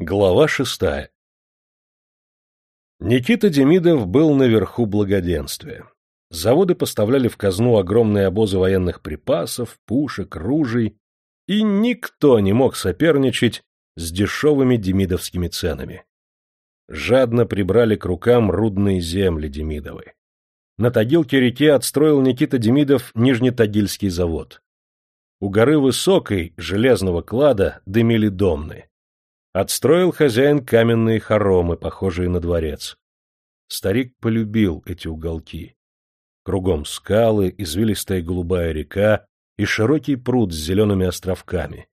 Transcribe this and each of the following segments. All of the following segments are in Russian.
Глава шестая Никита Демидов был наверху благоденствия. Заводы поставляли в казну огромные обозы военных припасов, пушек, ружей, и никто не мог соперничать с дешевыми демидовскими ценами. Жадно прибрали к рукам рудные земли Демидовы. На Тагилке-реке отстроил Никита Демидов Нижнетагильский завод. У горы Высокой, железного клада, дымили домны. Отстроил хозяин каменные хоромы, похожие на дворец. Старик полюбил эти уголки. Кругом скалы, извилистая голубая река и широкий пруд с зелеными островками.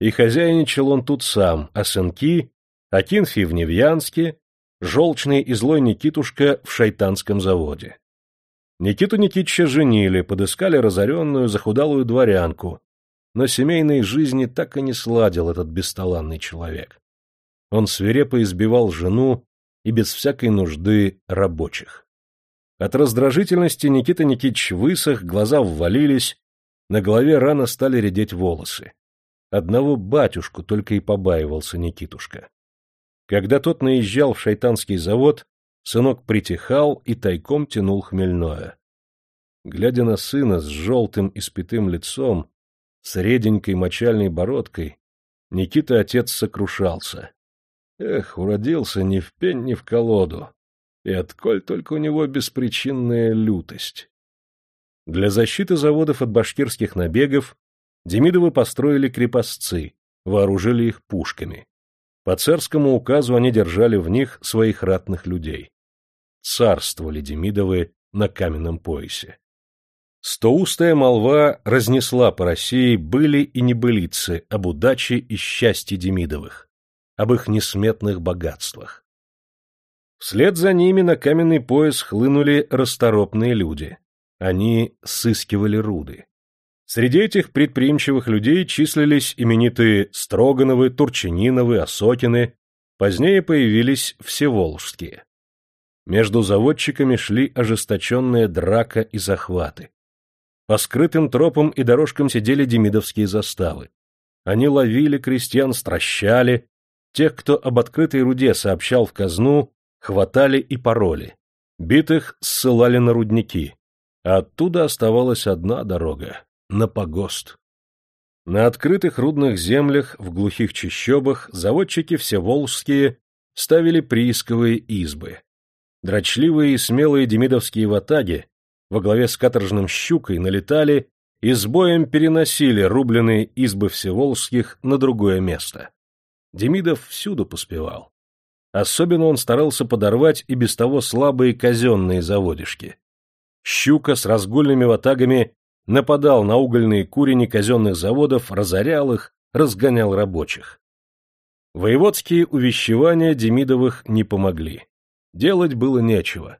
И хозяйничал он тут сам, а сынки — Акинфий в Невьянске, желчный и злой Никитушка в шайтанском заводе. Никиту Никитича женили, подыскали разоренную, захудалую дворянку, но семейной жизни так и не сладил этот бесталанный человек. Он свирепо избивал жену и без всякой нужды рабочих. От раздражительности Никита Никитич высох, глаза ввалились, на голове рано стали редеть волосы. Одного батюшку только и побаивался Никитушка. Когда тот наезжал в шайтанский завод, сынок притихал и тайком тянул хмельное. Глядя на сына с желтым испятым лицом, с реденькой мочальной бородкой, Никита отец сокрушался. Эх, уродился ни в пень, ни в колоду. И отколь только у него беспричинная лютость. Для защиты заводов от башкирских набегов Демидовы построили крепостцы, вооружили их пушками. По царскому указу они держали в них своих ратных людей. Царствовали Демидовы на каменном поясе. Стоустая молва разнесла по России были и небылицы об удаче и счастье Демидовых об их несметных богатствах. Вслед за ними на каменный пояс хлынули расторопные люди. Они сыскивали руды. Среди этих предприимчивых людей числились именитые Строгановы, Турчининовы, Осокины, позднее появились всеволжские. Между заводчиками шли ожесточенная драка и захваты. По скрытым тропам и дорожкам сидели демидовские заставы. Они ловили крестьян, стращали, Тех, кто об открытой руде сообщал в казну, хватали и пароли. Битых ссылали на рудники. А оттуда оставалась одна дорога — на погост. На открытых рудных землях, в глухих чащобах, заводчики всеволжские ставили приисковые избы. Дрочливые и смелые демидовские ватаги во главе с каторжным щукой налетали и с боем переносили рубленые избы всеволжских на другое место. Демидов всюду поспевал. Особенно он старался подорвать и без того слабые казенные заводишки. Щука с разгульными ватагами нападал на угольные курени казенных заводов, разорял их, разгонял рабочих. Воеводские увещевания Демидовых не помогли. Делать было нечего.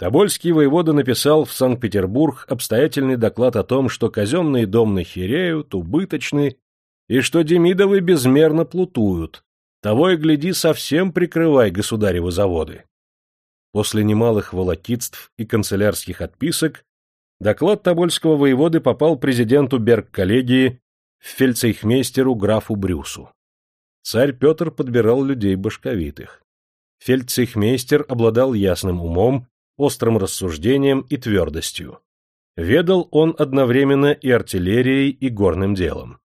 Тобольский воевода написал в Санкт-Петербург обстоятельный доклад о том, что казенные домны хереют, убыточны и что Демидовы безмерно плутуют. Того и гляди, совсем прикрывай государевы заводы. После немалых волокитств и канцелярских отписок доклад Тобольского воеводы попал президенту Берг-коллегии фельдцейхмейстеру графу Брюсу. Царь Петр подбирал людей башковитых. Фельдцейхмейстер обладал ясным умом, острым рассуждением и твердостью. Ведал он одновременно и артиллерией, и горным делом.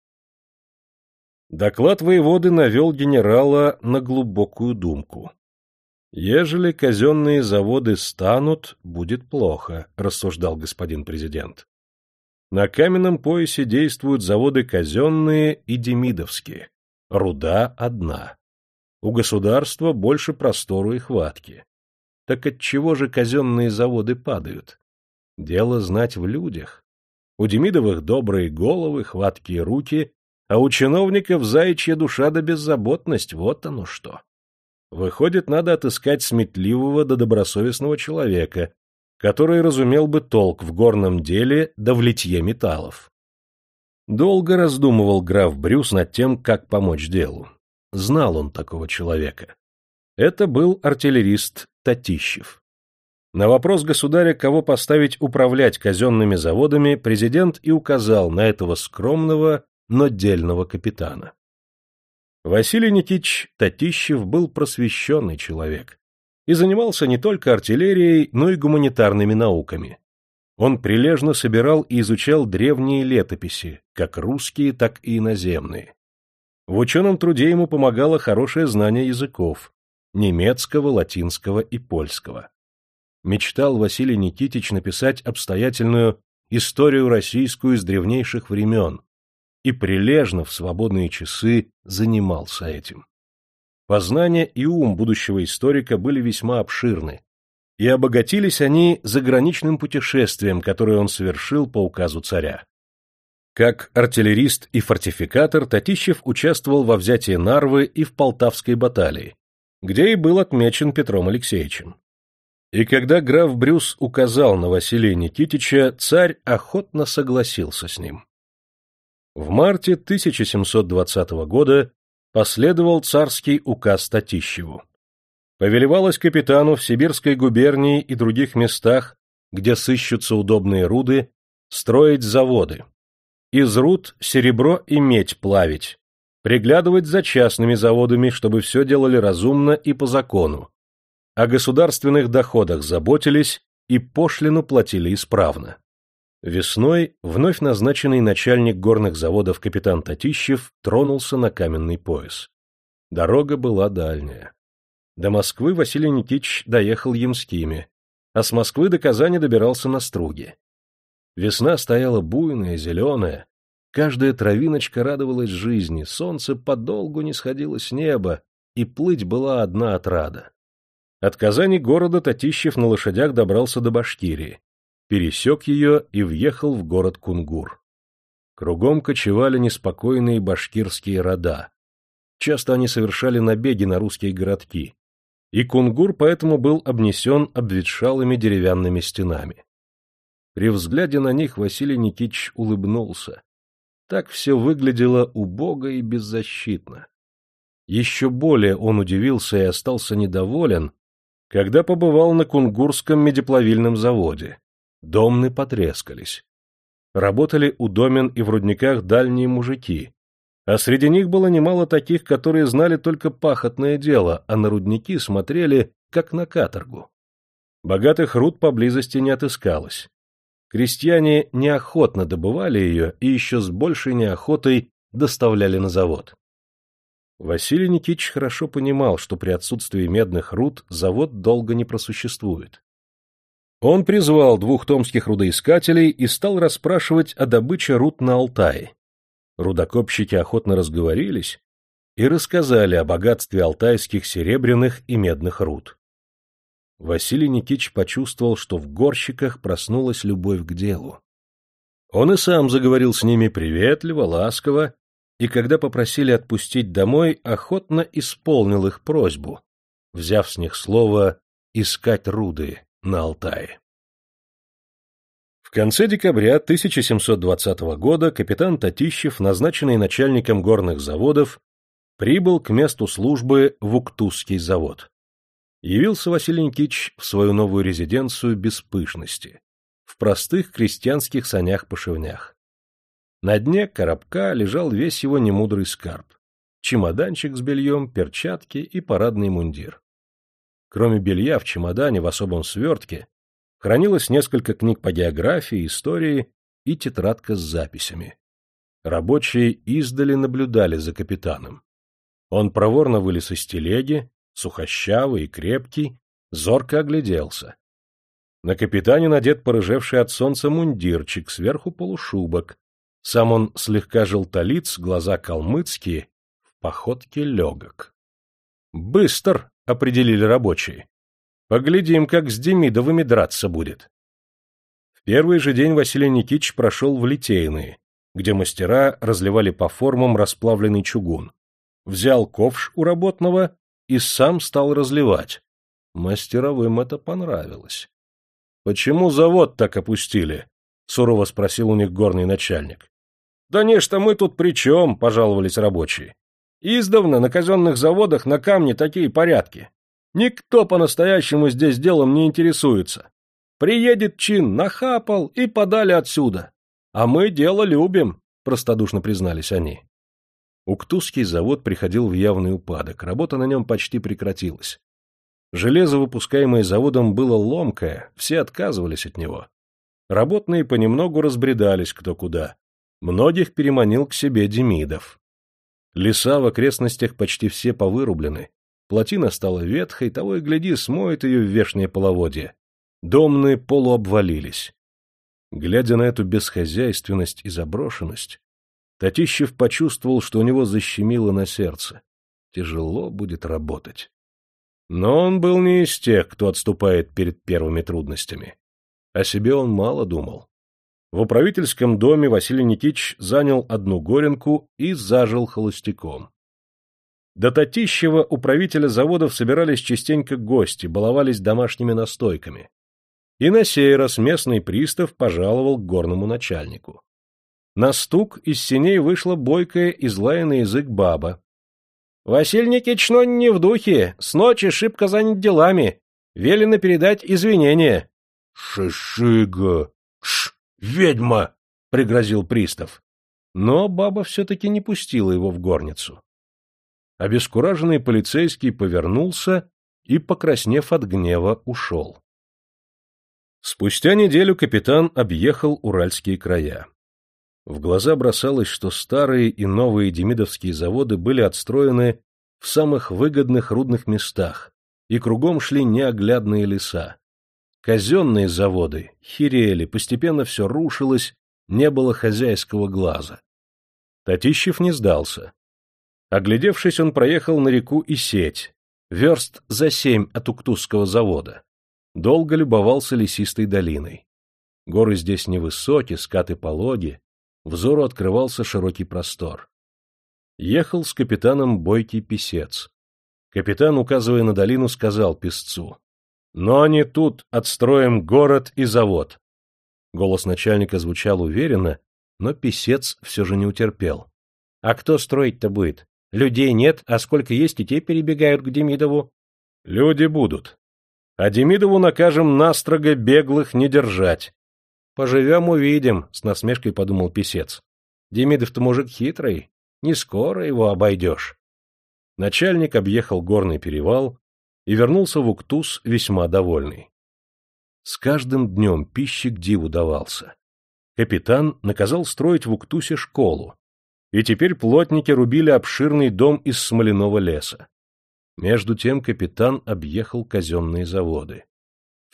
Доклад воеводы навел генерала на глубокую думку. «Ежели казенные заводы станут, будет плохо», — рассуждал господин президент. «На каменном поясе действуют заводы казенные и демидовские. Руда одна. У государства больше простору и хватки. Так отчего же казенные заводы падают? Дело знать в людях. У Демидовых добрые головы, хваткие руки а у чиновников заячья душа да беззаботность, вот оно что. Выходит, надо отыскать сметливого да добросовестного человека, который разумел бы толк в горном деле да в литье металлов. Долго раздумывал граф Брюс над тем, как помочь делу. Знал он такого человека. Это был артиллерист Татищев. На вопрос государя, кого поставить управлять казенными заводами, президент и указал на этого скромного но дельного капитана. Василий Никитич Татищев был просвещенный человек и занимался не только артиллерией, но и гуманитарными науками. Он прилежно собирал и изучал древние летописи, как русские, так и иноземные. В ученом труде ему помогало хорошее знание языков – немецкого, латинского и польского. Мечтал Василий Никитич написать обстоятельную историю российскую из древнейших времен и прилежно в свободные часы занимался этим. Познания и ум будущего историка были весьма обширны, и обогатились они заграничным путешествием, которое он совершил по указу царя. Как артиллерист и фортификатор Татищев участвовал во взятии Нарвы и в Полтавской баталии, где и был отмечен Петром Алексеевичем. И когда граф Брюс указал на Василия Никитича, царь охотно согласился с ним. В марте 1720 года последовал царский указ Татищеву. Повелевалось капитану в Сибирской губернии и других местах, где сыщутся удобные руды, строить заводы. Из руд серебро и медь плавить, приглядывать за частными заводами, чтобы все делали разумно и по закону. О государственных доходах заботились и пошлину платили исправно. Весной вновь назначенный начальник горных заводов капитан Татищев тронулся на каменный пояс. Дорога была дальняя. До Москвы Василий Никитич доехал ямскими, а с Москвы до Казани добирался на струге. Весна стояла буйная, зеленая, каждая травиночка радовалась жизни, солнце подолгу не сходило с неба, и плыть была одна отрада. От Казани города Татищев на лошадях добрался до Башкирии пересек ее и въехал в город Кунгур. Кругом кочевали неспокойные башкирские рода. Часто они совершали набеги на русские городки, и Кунгур поэтому был обнесен обветшалыми деревянными стенами. При взгляде на них Василий Никитич улыбнулся. Так все выглядело убого и беззащитно. Еще более он удивился и остался недоволен, когда побывал на Кунгурском медиплавильном заводе. Домны потрескались. Работали у домен и в рудниках дальние мужики, а среди них было немало таких, которые знали только пахотное дело, а на рудники смотрели, как на каторгу. Богатых руд поблизости не отыскалось. Крестьяне неохотно добывали ее и еще с большей неохотой доставляли на завод. Василий Никитич хорошо понимал, что при отсутствии медных руд завод долго не просуществует. Он призвал двух томских рудоискателей и стал расспрашивать о добыче руд на Алтае. Рудокопщики охотно разговорились и рассказали о богатстве алтайских серебряных и медных руд. Василий Никитич почувствовал, что в горщиках проснулась любовь к делу. Он и сам заговорил с ними приветливо, ласково, и когда попросили отпустить домой, охотно исполнил их просьбу, взяв с них слово «искать руды» на Алтае. В конце декабря 1720 года капитан Татищев, назначенный начальником горных заводов, прибыл к месту службы в Уктузский завод. Явился Василий Никитич в свою новую резиденцию без пышности, в простых крестьянских санях-пошивнях. На дне коробка лежал весь его немудрый скарб — чемоданчик с бельем, перчатки и парадный мундир. Кроме белья в чемодане в особом свертке хранилось несколько книг по географии, истории и тетрадка с записями. Рабочие издали наблюдали за капитаном. Он проворно вылез из телеги, сухощавый и крепкий, зорко огляделся. На капитане надет порыжевший от солнца мундирчик, сверху полушубок. Сам он слегка желтолиц, глаза калмыцкие, в походке легок. «Быстр!» — определили рабочие. «Поглядим, как с Демидовыми драться будет». В первый же день Василий Никитич прошел в Литейные, где мастера разливали по формам расплавленный чугун. Взял ковш у работного и сам стал разливать. Мастеровым это понравилось. — Почему завод так опустили? — сурово спросил у них горный начальник. — Да не, что мы тут при чем, — пожаловались рабочие. Издавна на казенных заводах на камне такие порядки. Никто по-настоящему здесь делом не интересуется. Приедет чин, нахапал и подали отсюда. А мы дело любим, простодушно признались они. Уктузский завод приходил в явный упадок, работа на нем почти прекратилась. Железо, выпускаемое заводом, было ломкое, все отказывались от него. Работные понемногу разбредались кто куда. Многих переманил к себе Демидов. Леса в окрестностях почти все повырублены. Плотина стала ветхой, того и гляди, смоет ее в вешнее половодье. Домные полуобвалились. Глядя на эту бесхозяйственность и заброшенность, Татищев почувствовал, что у него защемило на сердце. Тяжело будет работать. Но он был не из тех, кто отступает перед первыми трудностями. О себе он мало думал. В управительском доме Василий Никитич занял одну горенку и зажил холостяком. До Татищева управителя заводов собирались частенько гости, баловались домашними настойками. И на сей раз местный пристав пожаловал к горному начальнику. На стук из синей вышла бойкая и злая на язык баба. — Василий Никитич, но не в духе, с ночи шибко занят делами, велено передать извинения. — Шишига! Ш, ведьма! — пригрозил пристав. Но баба все-таки не пустила его в горницу. Обескураженный полицейский повернулся и, покраснев от гнева, ушел. Спустя неделю капитан объехал уральские края. В глаза бросалось, что старые и новые демидовские заводы были отстроены в самых выгодных рудных местах, и кругом шли неоглядные леса. Казенные заводы херели, постепенно все рушилось, не было хозяйского глаза. Татищев не сдался. Оглядевшись, он проехал на реку и сеть, верст за семь от Уктузского завода. Долго любовался лесистой долиной. Горы здесь невысокие, скаты пологи, взору открывался широкий простор. Ехал с капитаном бойкий писец. Капитан, указывая на долину, сказал писцу. — Но не тут отстроим город и завод. Голос начальника звучал уверенно, но писец все же не утерпел. — А кто строить-то будет? Людей нет, а сколько есть, и те перебегают к Демидову. — Люди будут. А Демидову накажем настрого беглых не держать. Поживем — увидим, — с насмешкой подумал писец. Демидов-то мужик хитрый, не скоро его обойдешь. Начальник объехал горный перевал и вернулся в Уктус весьма довольный. С каждым днем пищик диву давался. Капитан наказал строить в Уктусе школу, и теперь плотники рубили обширный дом из смоляного леса. Между тем капитан объехал казенные заводы.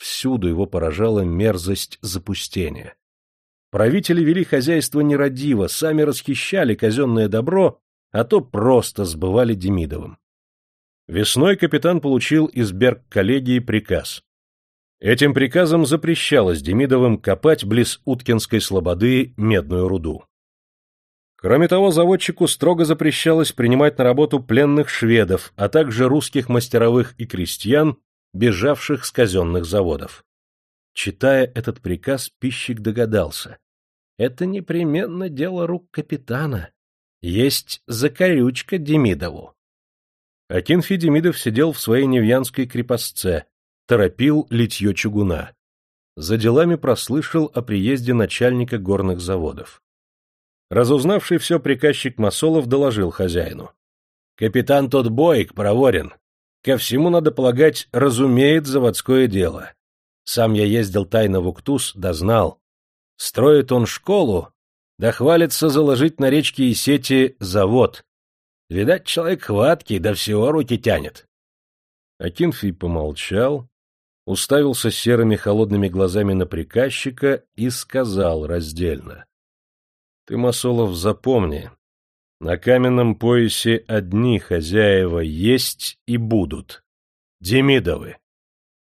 Всюду его поражала мерзость запустения. Правители вели хозяйство нерадиво, сами расхищали казенное добро, а то просто сбывали Демидовым. Весной капитан получил из Берг-коллегии приказ. Этим приказом запрещалось Демидовым копать близ Уткинской слободы медную руду. Кроме того, заводчику строго запрещалось принимать на работу пленных шведов, а также русских мастеровых и крестьян, бежавших с казенных заводов. Читая этот приказ, пищик догадался. Это непременно дело рук капитана. Есть закорючка Демидову. Акинфий Демидов сидел в своей невьянской крепостце, торопил литье чугуна. За делами прослышал о приезде начальника горных заводов. Разузнавший все приказчик Масолов доложил хозяину. — Капитан тот бойк, проворен. Ко всему, надо полагать, разумеет заводское дело. Сам я ездил тайно в Уктус, да знал. Строит он школу, да хвалится заложить на речке и сети завод. Видать, человек хваткий, да всего руки тянет. Акинфий помолчал, уставился серыми холодными глазами на приказчика и сказал раздельно. — Ты, Масолов, запомни, на каменном поясе одни хозяева есть и будут. Демидовы.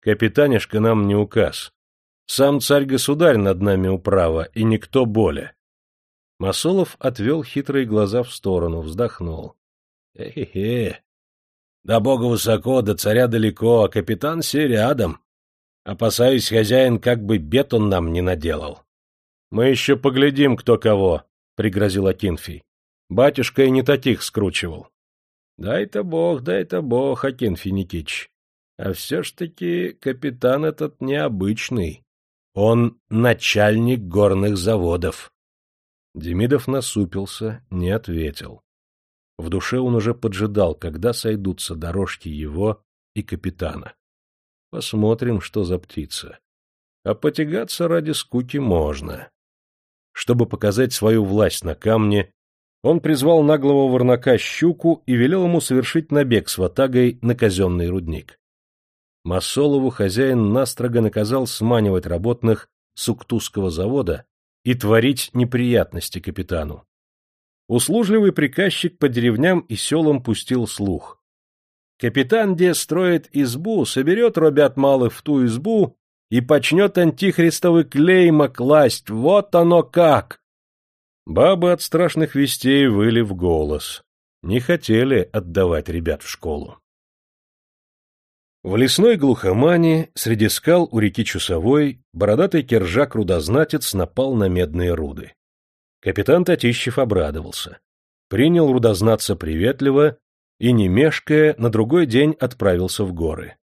Капитанишка нам не указ. Сам царь-государь над нами управа, и никто более. Масолов отвел хитрые глаза в сторону, вздохнул. Хе-хе. До бога высоко, до царя далеко, а капитан все рядом. Опасаюсь, хозяин, как бы бед он нам не наделал. — Мы еще поглядим, кто кого, — пригрозил Акинфий. Батюшка и не таких скручивал. Дай-то бог, дай-то бог, Акинфий Никитич. А все ж таки капитан этот необычный. Он начальник горных заводов. Демидов насупился, не ответил. В душе он уже поджидал, когда сойдутся дорожки его и капитана. Посмотрим, что за птица. А потягаться ради скуки можно. Чтобы показать свою власть на камне, он призвал наглого ворнака Щуку и велел ему совершить набег с ватагой на казенный рудник. Масолову хозяин настрого наказал сманивать работных с Уктузского завода и творить неприятности капитану. Услужливый приказчик по деревням и селам пустил слух. Капитан, где строит избу, соберет робят малых в ту избу и почнет антихристовый клейма класть. Вот оно как! Бабы от страшных вестей выли в голос. Не хотели отдавать ребят в школу. В лесной глухомане, среди скал у реки Чусовой, бородатый кержак-рудознатец напал на медные руды. Капитан Татищев обрадовался. Принял рудознатца приветливо и, не мешкая, на другой день отправился в горы.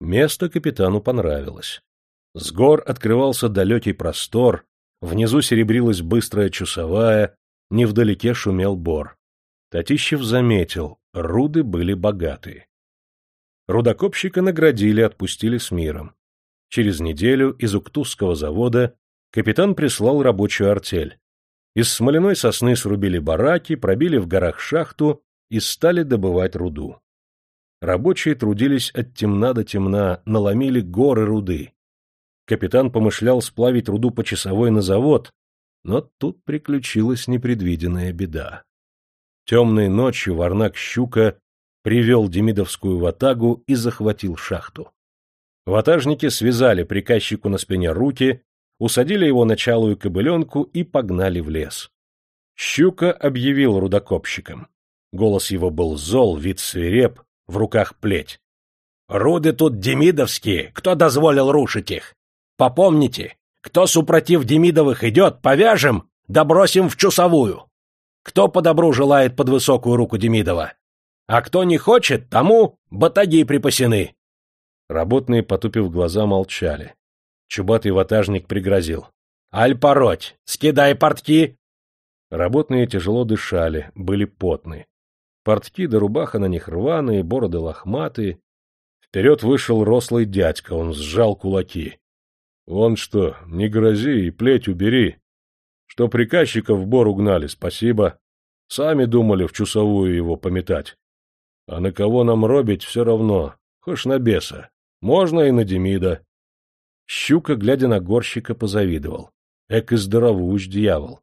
Место капитану понравилось. С гор открывался далекий простор, внизу серебрилась быстрая чусовая, невдалеке шумел бор. Татищев заметил, руды были богатые. Рудокопщика наградили, отпустили с миром. Через неделю из Уктузского завода капитан прислал рабочую артель. Из смоляной сосны срубили бараки, пробили в горах шахту и стали добывать руду. Рабочие трудились от темна до темна, наломили горы руды. Капитан помышлял сплавить руду по часовой на завод, но тут приключилась непредвиденная беда. Темной ночью Варнак-щука привел Демидовскую ватагу и захватил шахту. Ватажники связали приказчику на спине руки, усадили его на чалую кобыленку и погнали в лес. Щука объявил рудокопщикам. Голос его был зол, вид свиреп, в руках плеть. — Руды тут демидовские, кто дозволил рушить их? Попомните, кто супротив демидовых идет, повяжем, да в чусовую. Кто по добру желает под высокую руку Демидова? А кто не хочет, тому батаги припасены. Работные, потупив глаза, молчали. Чубатый ватажник пригрозил. — Аль пороть! Скидай портки! Работные тяжело дышали, были потны. Портки да рубаха на них рваные, бороды лохматые. Вперед вышел рослый дядька, он сжал кулаки. — Вон что, не грози и плеть убери. Что приказчика в бор угнали, спасибо. Сами думали в часовую его пометать. А на кого нам робить, все равно, хоть на беса. Можно и на Демида. Щука, глядя на горщика, позавидовал. Эк и здоровущ дьявол.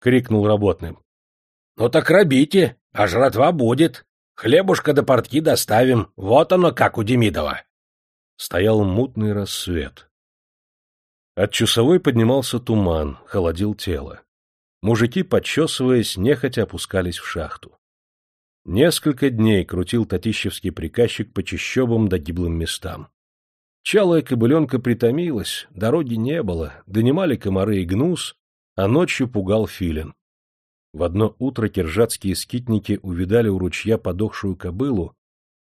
Крикнул работным. — Ну так робите, а жратва будет. Хлебушка до портки доставим. Вот оно как у Демидова. Стоял мутный рассвет. От часовой поднимался туман, холодил тело. Мужики, подчесываясь, нехотя опускались в шахту. Несколько дней крутил татищевский приказчик по чащобам да гиблым местам. Чалая кобыленка притомилась, дороги не было, донимали комары и гнус, а ночью пугал филин. В одно утро киржатские скитники увидали у ручья подохшую кобылу,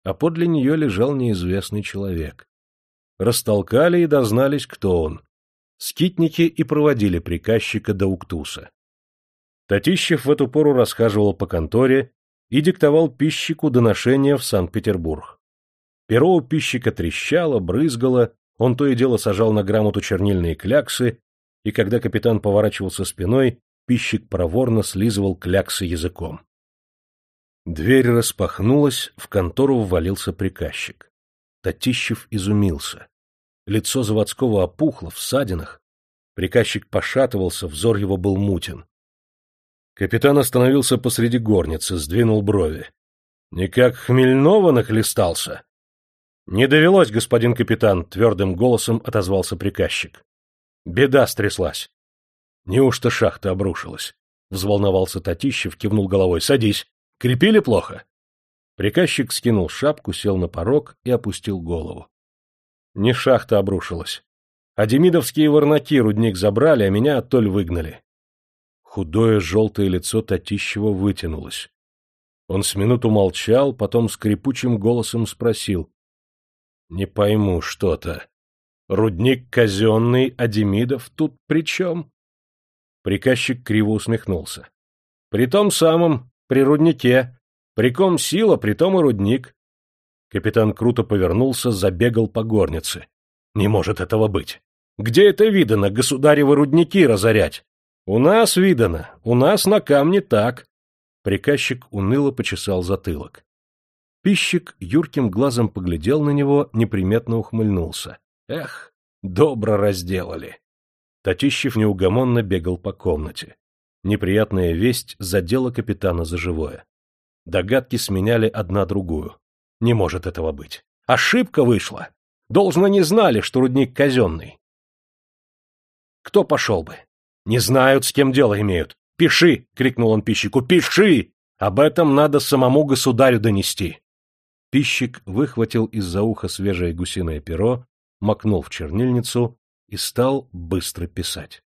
а подле нее лежал неизвестный человек. Растолкали и дознались, кто он. Скитники и проводили приказчика до Уктуса. Татищев в эту пору расхаживал по конторе и диктовал пищику доношения в Санкт-Петербург. Перо у пищика трещало, брызгало, он то и дело сажал на грамоту чернильные кляксы, и когда капитан поворачивался спиной, пищик проворно слизывал кляксы языком. Дверь распахнулась, в контору ввалился приказчик. Татищев изумился. Лицо заводского опухло, в садинах. Приказчик пошатывался, взор его был мутен. Капитан остановился посреди горницы, сдвинул брови. — Никак Хмельнова нахлестался? Не довелось, господин капитан, твердым голосом отозвался приказчик. Беда стряслась. Неужто шахта обрушилась? Взволновался Татищев, кивнул головой. Садись. Крепили плохо? Приказчик скинул шапку, сел на порог и опустил голову. Не шахта обрушилась. А демидовские ворнаки рудник забрали, а меня оттоль выгнали. Худое желтое лицо Татищева вытянулось. Он с минуту молчал, потом скрипучим голосом спросил. Не пойму что-то. Рудник казенный, а Демидов тут при чем? Приказчик криво усмехнулся. При том самом, при руднике, Приком сила, притом и рудник. Капитан круто повернулся, забегал по горнице. Не может этого быть. Где это видано, государевы рудники разорять? У нас видано, у нас на камне так. Приказчик уныло почесал затылок. Пищик юрким глазом поглядел на него, неприметно ухмыльнулся. Эх, добро разделали. Татищев неугомонно бегал по комнате. Неприятная весть задела капитана за живое. Догадки сменяли одна другую. Не может этого быть. Ошибка вышла. Должно не знали, что рудник казенный. Кто пошел бы? Не знают, с кем дело имеют. «Пиши!» — крикнул он пищику. «Пиши! Об этом надо самому государю донести!» Пищик выхватил из-за уха свежее гусиное перо, макнул в чернильницу и стал быстро писать.